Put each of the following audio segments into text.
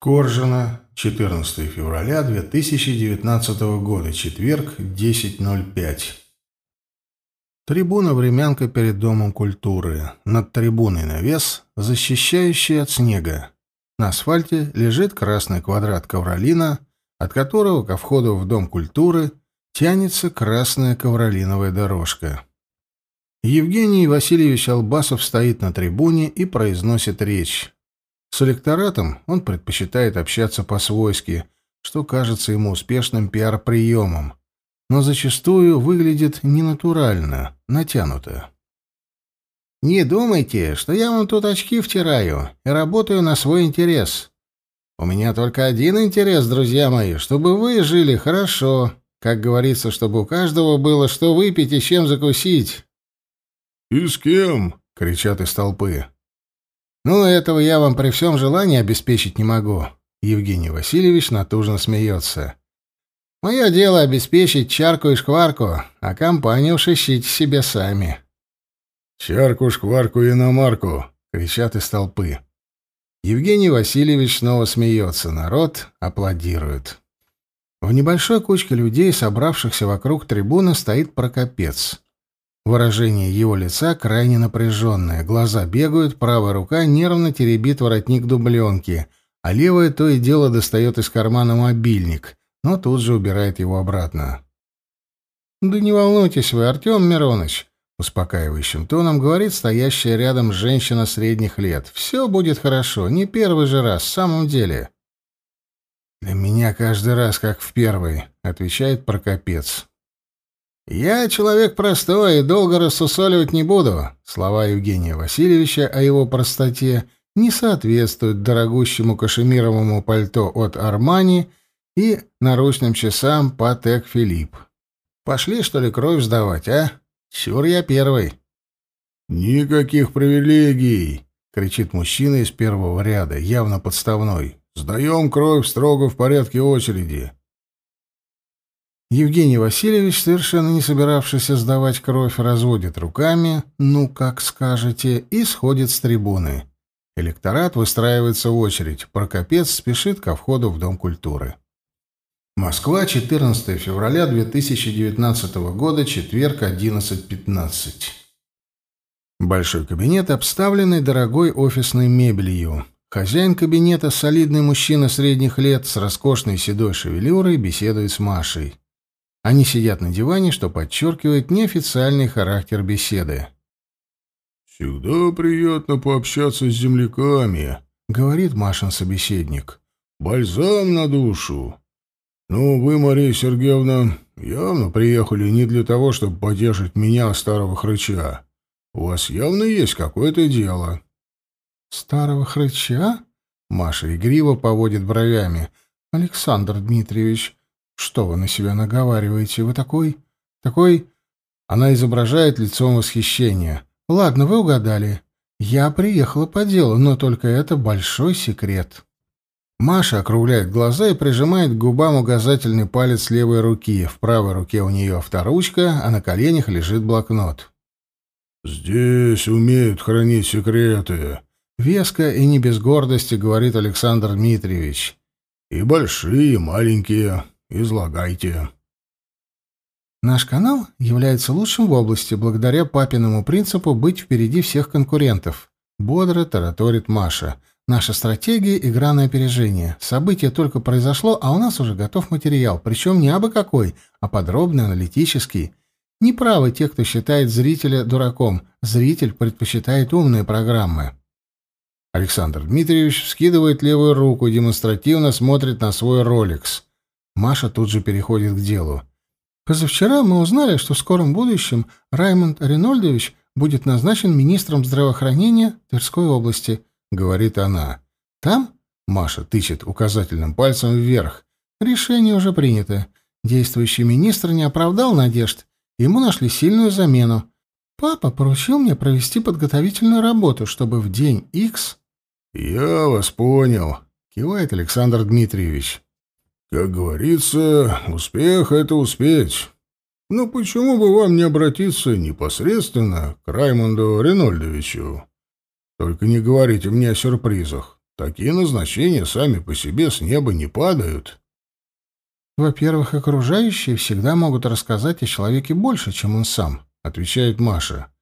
Коржина, 14 февраля 2019 года, четверг, 10.05. Трибуна-времянка перед Домом культуры. Над трибуной навес, защищающий от снега. На асфальте лежит красный квадрат ковролина, от которого ко входу в Дом культуры тянется красная ковролиновая дорожка. Евгений Васильевич Албасов стоит на трибуне и произносит речь. С электоратом он предпочитает общаться по-свойски, что кажется ему успешным пиар-приемом, но зачастую выглядит ненатурально, натянуто. «Не думайте, что я вам тут очки втираю и работаю на свой интерес. У меня только один интерес, друзья мои, чтобы вы жили хорошо, как говорится, чтобы у каждого было что выпить и чем закусить». «И с кем?» — кричат из толпы. «Ну, этого я вам при всем желании обеспечить не могу». Евгений Васильевич натужно смеется. «Мое дело обеспечить чарку и шкварку, а компанию уж ищите себе сами». «Чарку, шкварку и иномарку!» — кричат из толпы. Евгений Васильевич снова смеется, народ аплодирует. В небольшой кучке людей, собравшихся вокруг трибуны, стоит Прокопец. Выражение его лица крайне напряженное, глаза бегают, правая рука нервно теребит воротник дубленки, а левая то и дело достает из кармана мобильник, но тут же убирает его обратно. «Да не волнуйтесь вы, Артем Миронович», — успокаивающим тоном говорит стоящая рядом женщина средних лет. «Все будет хорошо, не первый же раз, в самом деле». «Для меня каждый раз как в первый», — отвечает Прокопец. «Я человек простой и долго рассусоливать не буду». Слова Евгения Васильевича о его простоте не соответствуют дорогущему кашемировому пальто от Армани и наручным часам Патек Филипп. Пошли, что ли, кровь сдавать, а? Чур я первый. «Никаких привилегий!» — кричит мужчина из первого ряда, явно подставной. «Сдаем кровь строго в порядке очереди». Евгений Васильевич, совершенно не собиравшийся сдавать кровь, разводит руками, ну, как скажете, и сходит с трибуны. Электорат выстраивается в очередь. Прокопец спешит ко входу в Дом культуры. Москва, 14 февраля 2019 года, четверг, 11.15. Большой кабинет, обставленный дорогой офисной мебелью. Хозяин кабинета, солидный мужчина средних лет с роскошной седой шевелюрой, беседует с Машей. Они сидят на диване, что подчеркивает неофициальный характер беседы. «Всегда приятно пообщаться с земляками», — говорит Машин собеседник. «Бальзам на душу. Ну, вы, Мария Сергеевна, явно приехали не для того, чтобы поддержать меня, старого хрыча. У вас явно есть какое-то дело». «Старого хрыча?» — Маша игриво поводит бровями. «Александр Дмитриевич, что вы на себя наговариваете? Вы такой... такой...» Она изображает лицом восхищения. «Ладно, вы угадали. Я приехала по делу, но только это большой секрет». Маша округляет глаза и прижимает к губам указательный палец левой руки. В правой руке у нее авторучка, а на коленях лежит блокнот. «Здесь умеют хранить секреты», — веско и не без гордости говорит Александр Дмитриевич. «И большие, и маленькие. Излагайте. Наш канал является лучшим в области благодаря папиному принципу быть впереди всех конкурентов. Бодро тараторит Маша. Наша стратегия — игра на опережение. Событие только произошло, а у нас уже готов материал, причем не абы какой, а подробный, аналитический. Неправы те, кто считает зрителя дураком. Зритель предпочитает умные программы. Александр Дмитриевич скидывает левую руку, демонстративно смотрит на свой роликс. Маша тут же переходит к делу. Позавчера мы узнали, что в скором будущем Раймонд Ренольдович будет назначен министром здравоохранения Тверской области, говорит она. Там Маша тычет указательным пальцем вверх. Решение уже принято. Действующий министр не оправдал надежд. Ему нашли сильную замену. Папа поручил мне провести подготовительную работу, чтобы в день X... «Я вас понял», — кивает Александр Дмитриевич. Как говорится, успех — это успеть. Но почему бы вам не обратиться непосредственно к Раймонду Ренольдовичу? Только не говорите мне о сюрпризах. Такие назначения сами по себе с неба не падают. Во-первых, окружающие всегда могут рассказать о человеке больше, чем он сам, отвечает Маша.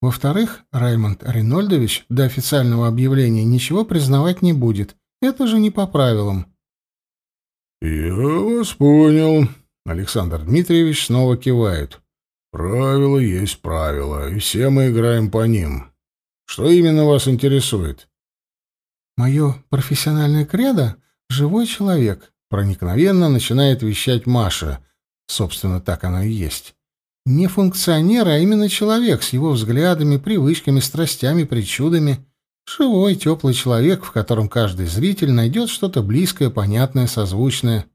Во-вторых, Раймонд Ринольдович до официального объявления ничего признавать не будет. Это же не по правилам. «Я вас понял». Александр Дмитриевич снова кивает. «Правила есть правила, и все мы играем по ним. Что именно вас интересует?» «Мое профессиональное кредо — живой человек», — проникновенно начинает вещать Маша. Собственно, так оно и есть. Не функционер, а именно человек с его взглядами, привычками, страстями, причудами. Живой, теплый человек, в котором каждый зритель найдет что-то близкое, понятное, созвучное.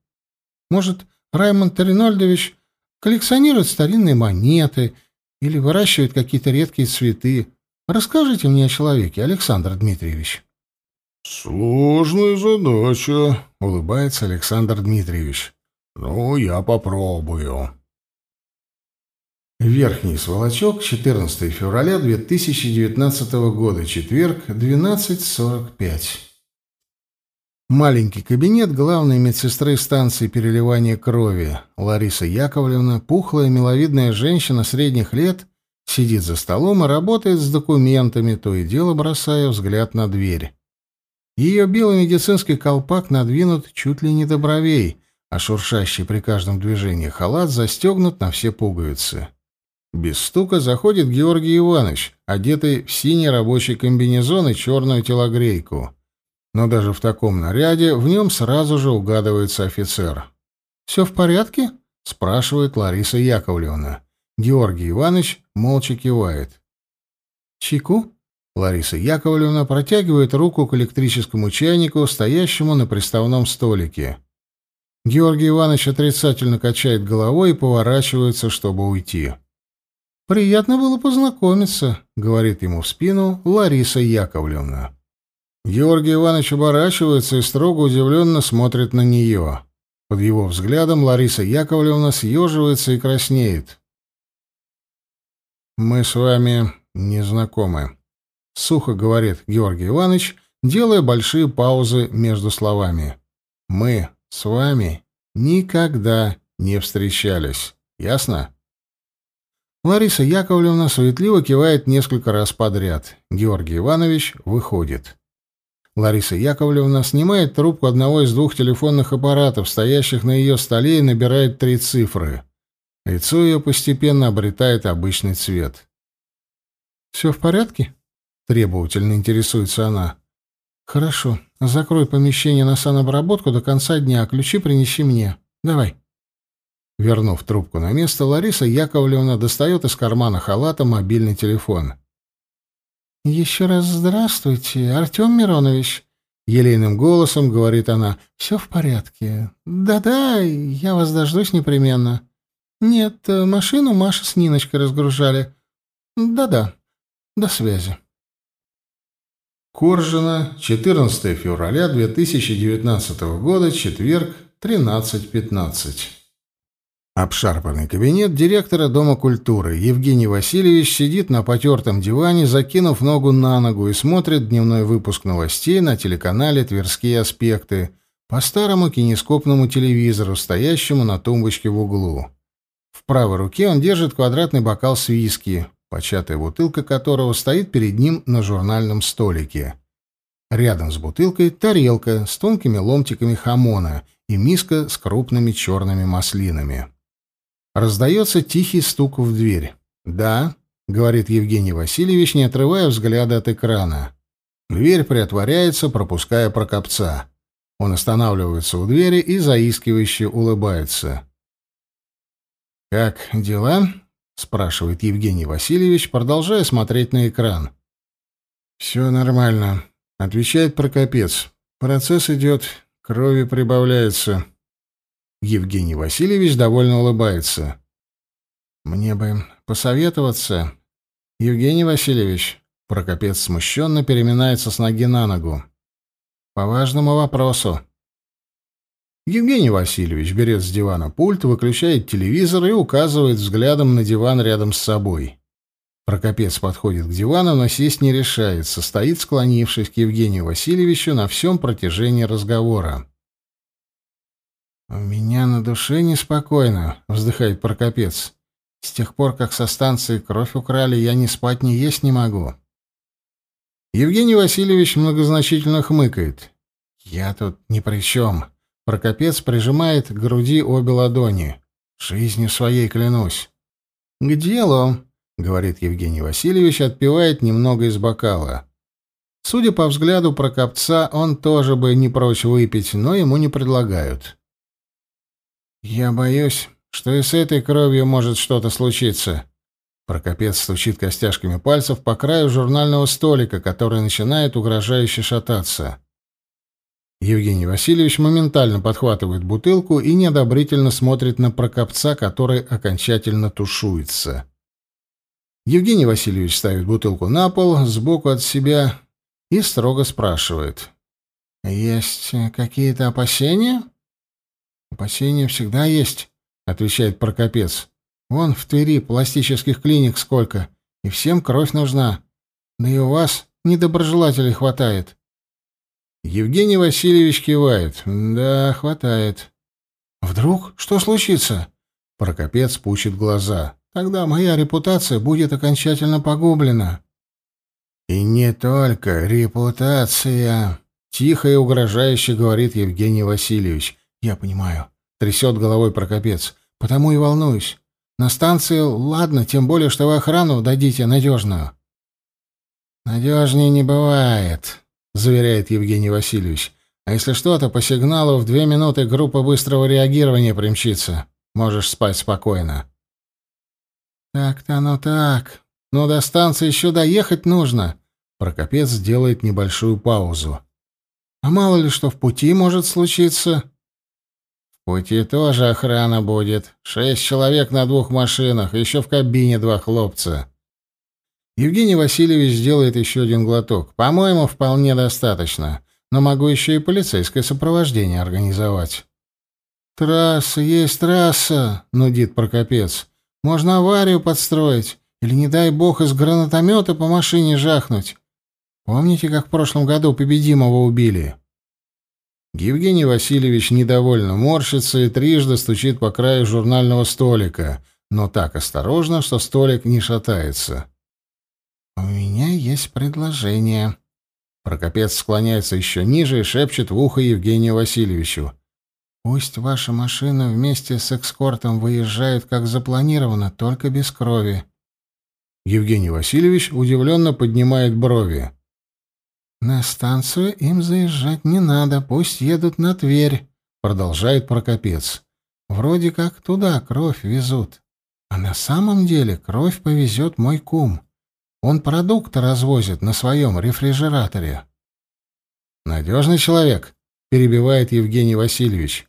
Может, Раймонд Ринольдович коллекционирует старинные монеты или выращивает какие-то редкие цветы. Расскажите мне о человеке, Александр Дмитриевич. «Сложная задача», — улыбается Александр Дмитриевич. «Ну, я попробую». Верхний Сволочок, 14 февраля 2019 года, четверг, 12.45. Маленький кабинет главной медсестры станции переливания крови. Лариса Яковлевна, пухлая миловидная женщина средних лет, сидит за столом и работает с документами, то и дело бросая взгляд на дверь. Ее белый медицинский колпак надвинут чуть ли не до бровей, а шуршащий при каждом движении халат застегнут на все пуговицы. Без стука заходит Георгий Иванович, одетый в синий рабочий комбинезон и черную телогрейку. Но даже в таком наряде в нем сразу же угадывается офицер. «Все в порядке?» — спрашивает Лариса Яковлевна. Георгий Иванович молча кивает. «Чайку?» Лариса Яковлевна протягивает руку к электрическому чайнику, стоящему на приставном столике. Георгий Иванович отрицательно качает головой и поворачивается, чтобы уйти. «Приятно было познакомиться», — говорит ему в спину Лариса Яковлевна. Георгий Иванович оборачивается и строго удивленно смотрит на нее. Под его взглядом Лариса Яковлевна съеживается и краснеет. «Мы с вами не знакомы», — сухо говорит Георгий Иванович, делая большие паузы между словами. «Мы с вами никогда не встречались. Ясно?» Лариса Яковлевна суетливо кивает несколько раз подряд. Георгий Иванович выходит. Лариса Яковлевна снимает трубку одного из двух телефонных аппаратов, стоящих на ее столе, и набирает три цифры. Лицо ее постепенно обретает обычный цвет. «Все в порядке?» — требовательно интересуется она. «Хорошо. Закрой помещение на санобработку до конца дня, ключи принеси мне. Давай». Вернув трубку на место, Лариса Яковлевна достает из кармана халата мобильный телефон. «Еще раз здравствуйте, Артем Миронович», — елейным голосом говорит она. «Все в порядке. Да-да, я вас дождусь непременно. Нет, машину Маша с Ниночкой разгружали. Да-да, до связи». Коржина, 14 февраля 2019 года, четверг, 13.15. Обшарпанный кабинет директора Дома культуры. Евгений Васильевич сидит на потертом диване, закинув ногу на ногу и смотрит дневной выпуск новостей на телеканале «Тверские аспекты» по старому кинескопному телевизору, стоящему на тумбочке в углу. В правой руке он держит квадратный бокал с виски, початая бутылка которого стоит перед ним на журнальном столике. Рядом с бутылкой тарелка с тонкими ломтиками хамона и миска с крупными черными маслинами. Раздается тихий стук в дверь. «Да», — говорит Евгений Васильевич, не отрывая взгляда от экрана. Дверь приотворяется, пропуская прокопца. Он останавливается у двери и заискивающе улыбается. «Как дела?» — спрашивает Евгений Васильевич, продолжая смотреть на экран. «Все нормально», — отвечает Прокопец. «Процесс идет, крови прибавляется». Евгений Васильевич довольно улыбается. «Мне бы посоветоваться, Евгений Васильевич». Прокопец смущенно переминается с ноги на ногу. «По важному вопросу». Евгений Васильевич берет с дивана пульт, выключает телевизор и указывает взглядом на диван рядом с собой. Прокопец подходит к дивану, но сесть не решается, стоит, склонившись к Евгению Васильевичу на всем протяжении разговора. «У меня на душе неспокойно», — вздыхает Прокопец. «С тех пор, как со станции кровь украли, я ни спать, ни есть не могу». Евгений Васильевич многозначительно хмыкает. «Я тут ни при чем». Прокопец прижимает к груди обе ладони. «Жизнью своей клянусь». «К делу», — говорит Евгений Васильевич, отпивает немного из бокала. Судя по взгляду Прокопца, он тоже бы не прочь выпить, но ему не предлагают. «Я боюсь, что и с этой кровью может что-то случиться». Прокопец стучит костяшками пальцев по краю журнального столика, который начинает угрожающе шататься. Евгений Васильевич моментально подхватывает бутылку и неодобрительно смотрит на Прокопца, который окончательно тушуется. Евгений Васильевич ставит бутылку на пол, сбоку от себя, и строго спрашивает. «Есть какие-то опасения?» «Опасения всегда есть», — отвечает Прокопец. «Вон в Твери пластических клиник сколько, и всем кровь нужна. Да и у вас недоброжелателей хватает». Евгений Васильевич кивает. «Да, хватает». «Вдруг что случится?» Прокопец пучит глаза. «Тогда моя репутация будет окончательно погублена». «И не только репутация», — тихо и угрожающе говорит Евгений Васильевич. «Я понимаю», — трясет головой Прокопец. «Потому и волнуюсь. На станции ладно, тем более, что вы охрану дадите надежную». «Надежнее не бывает», — заверяет Евгений Васильевич. «А если что-то, по сигналу в две минуты группа быстрого реагирования примчится. Можешь спать спокойно». «Так-то оно так. Но до станции еще доехать нужно». Прокопец делает небольшую паузу. «А мало ли что в пути может случиться?» «В пути тоже охрана будет. Шесть человек на двух машинах, еще в кабине два хлопца». Евгений Васильевич сделает еще один глоток. По-моему, вполне достаточно. Но могу еще и полицейское сопровождение организовать. «Трасса, есть трасса!» — нудит Прокопец. «Можно аварию подстроить. Или, не дай бог, из гранатомета по машине жахнуть. Помните, как в прошлом году Победимого убили?» Евгений Васильевич недовольно морщится и трижды стучит по краю журнального столика, но так осторожно, что столик не шатается. «У меня есть предложение». Прокопец склоняется еще ниже и шепчет в ухо Евгению Васильевичу. «Пусть ваша машина вместе с экскортом выезжает, как запланировано, только без крови». Евгений Васильевич удивленно поднимает брови. «На станцию им заезжать не надо, пусть едут на Тверь», — продолжает Прокопец. «Вроде как туда кровь везут. А на самом деле кровь повезет мой кум. Он продукты развозит на своем рефрижераторе. «Надежный человек», — перебивает Евгений Васильевич.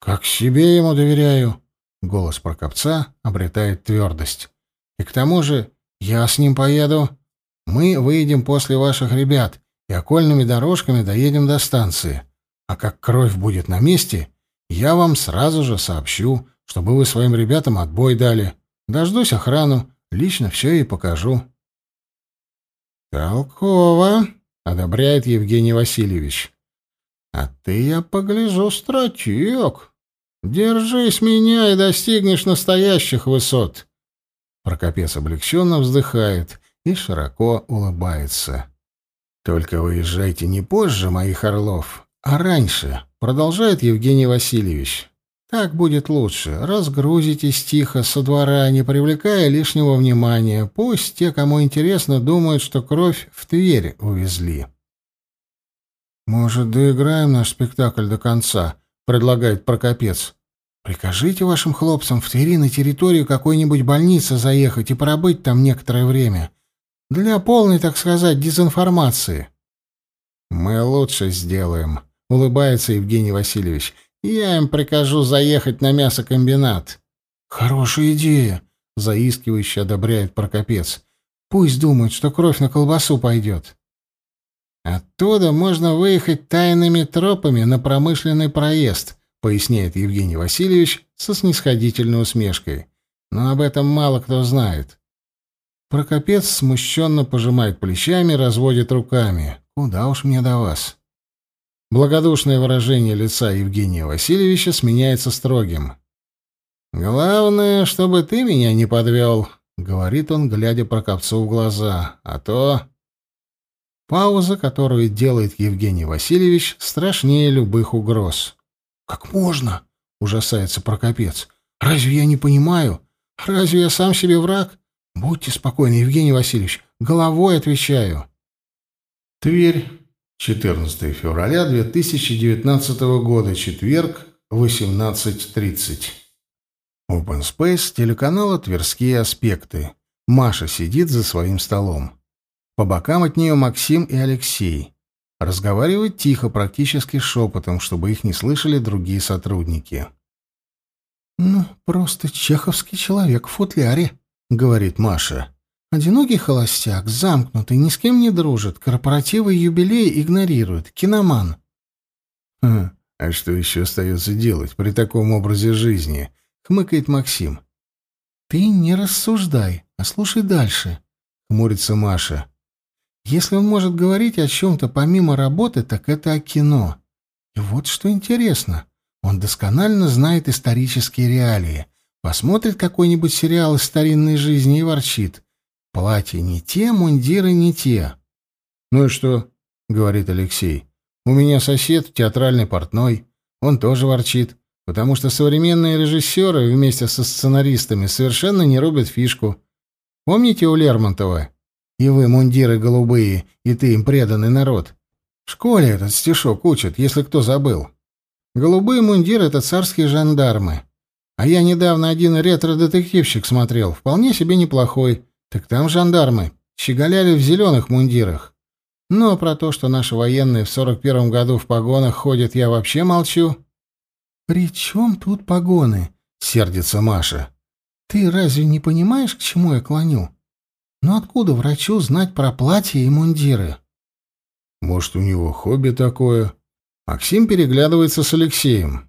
«Как себе ему доверяю», — голос Прокопца обретает твердость. «И к тому же я с ним поеду. Мы выйдем после ваших ребят и окольными дорожками доедем до станции. А как кровь будет на месте, я вам сразу же сообщу, чтобы вы своим ребятам отбой дали. Дождусь охрану, Лично все и покажу. «Толково», — одобряет Евгений Васильевич. «А ты, я погляжу, стратег. Держись меня и достигнешь настоящих высот». Прокопец облегченно вздыхает и широко улыбается. «Только выезжайте не позже, моих орлов, а раньше», — продолжает Евгений Васильевич. Так будет лучше. Разгрузитесь тихо со двора, не привлекая лишнего внимания. Пусть те, кому интересно, думают, что кровь в Тверь увезли. «Может, доиграем наш спектакль до конца?» — предлагает Прокопец. «Прикажите вашим хлопцам в Твери на территорию какой-нибудь больницы заехать и пробыть там некоторое время. Для полной, так сказать, дезинформации». «Мы лучше сделаем», — улыбается Евгений Васильевич. Я им прикажу заехать на мясокомбинат. Хорошая идея, заискивающе одобряет Прокопец. Пусть думают, что кровь на колбасу пойдет. Оттуда можно выехать тайными тропами на промышленный проезд, поясняет Евгений Васильевич со снисходительной усмешкой. Но об этом мало кто знает. Прокопец смущенно пожимает плечами, разводит руками. «Куда уж мне до вас?» Благодушное выражение лица Евгения Васильевича сменяется строгим. «Главное, чтобы ты меня не подвел», — говорит он, глядя Прокопцу в глаза. «А то...» Пауза, которую делает Евгений Васильевич, страшнее любых угроз. «Как можно?» — ужасается Прокопец. «Разве я не понимаю? Разве я сам себе враг? Будьте спокойны, Евгений Васильевич, головой отвечаю». Тверь, 14 февраля 2019 года, четверг, 18.30. Open Space телеканала «Тверские аспекты». Маша сидит за своим столом. По бокам от нее Максим и Алексей. Разговаривают тихо, практически шепотом, чтобы их не слышали другие сотрудники. «Ну, просто чеховский человек в футляре», — говорит Маша. «Одинокий холостяк, замкнутый, ни с кем не дружит, корпоративы и юбилеи игнорирует, киноман». «Хм, а что еще остается делать при таком образе жизни?» — хмыкает Максим. «Ты не рассуждай, а слушай дальше», — хмурится Маша. Если он может говорить о чем-то помимо работы, так это о кино. И вот что интересно. Он досконально знает исторические реалии. Посмотрит какой-нибудь сериал из старинной жизни и ворчит. Платья не те, мундиры не те. «Ну и что?» — говорит Алексей. «У меня сосед, театральный портной. Он тоже ворчит, потому что современные режиссеры вместе со сценаристами совершенно не рубят фишку. Помните у Лермонтова и вы, мундиры голубые, и ты им преданный народ. В школе этот стишок учат, если кто забыл. Голубые мундиры — это царские жандармы. А я недавно один ретро-детективщик смотрел, вполне себе неплохой. Так там жандармы щеголяли в зеленых мундирах. Но про то, что наши военные в сорок первом году в погонах ходят, я вообще молчу. «При чем тут погоны?» — сердится Маша. «Ты разве не понимаешь, к чему я клоню? Но откуда врачу знать про платья и мундиры? Может, у него хобби такое? Максим переглядывается с Алексеем.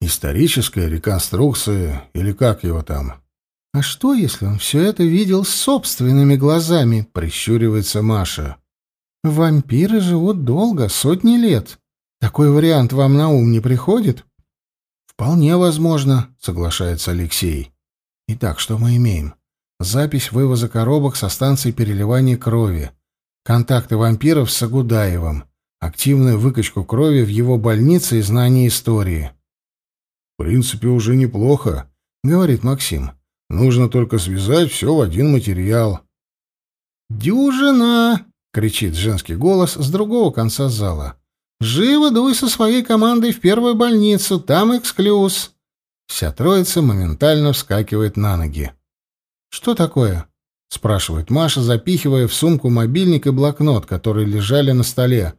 Историческая реконструкция или как его там? А что, если он все это видел собственными глазами? Прищуривается Маша. Вампиры живут долго, сотни лет. Такой вариант вам на ум не приходит? Вполне возможно, соглашается Алексей. Итак, что мы имеем? Запись вывоза коробок со станции переливания крови. Контакты вампиров с Агудаевым. Активную выкачку крови в его больнице и знание истории. «В принципе, уже неплохо», — говорит Максим. «Нужно только связать все в один материал». «Дюжина!» — кричит женский голос с другого конца зала. «Живо дуй со своей командой в первую больницу, там эксклюз!» Вся троица моментально вскакивает на ноги. «Что такое?» — спрашивает Маша, запихивая в сумку мобильник и блокнот, которые лежали на столе.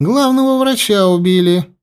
«Главного врача убили».